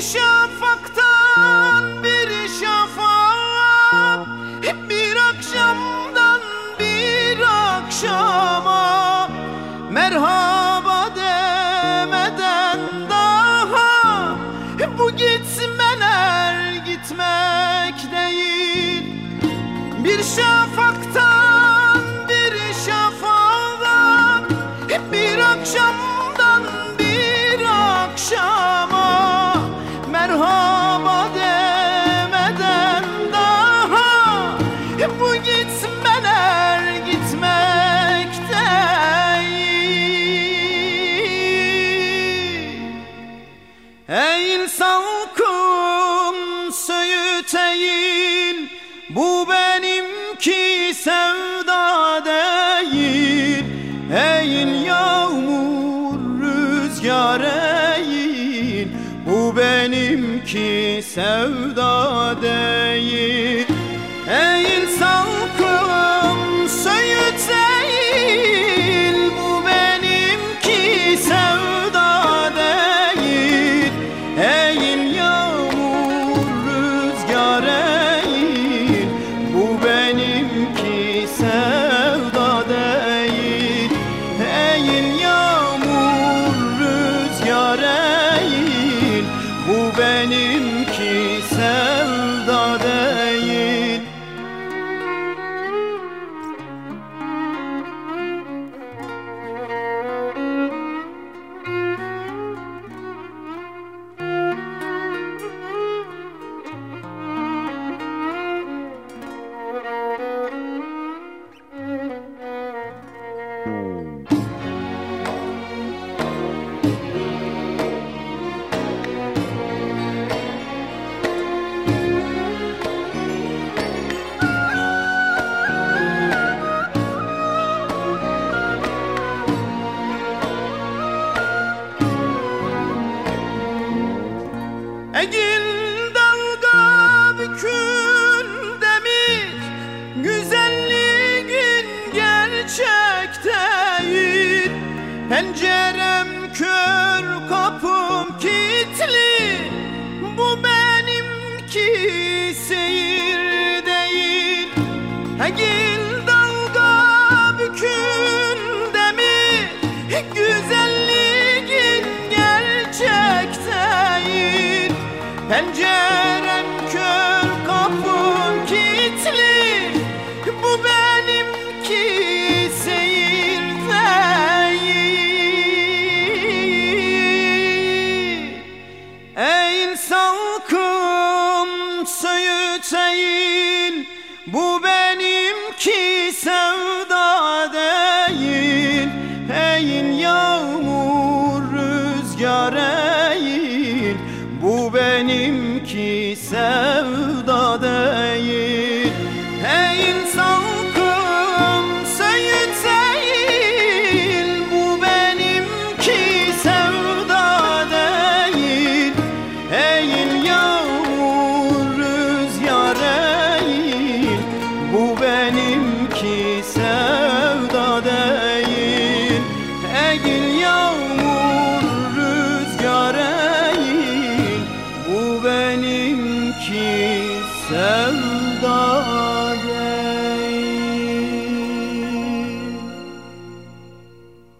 Bir şafaktan bir şafağa Bir akşamdan bir akşama. Merhaba demeden daha. Bu gitmeler gitmek değil. Bir şafaktan benimki sevda değil Eğil yağmur rüzgar eğil. Bu benimki sevda değil. Eğil salkım Hum. Pencerem kör kapım kilitli. Bu benimki seyir değil. Eğil salkım söğüt eğil Bu benimki sevda ki sevdan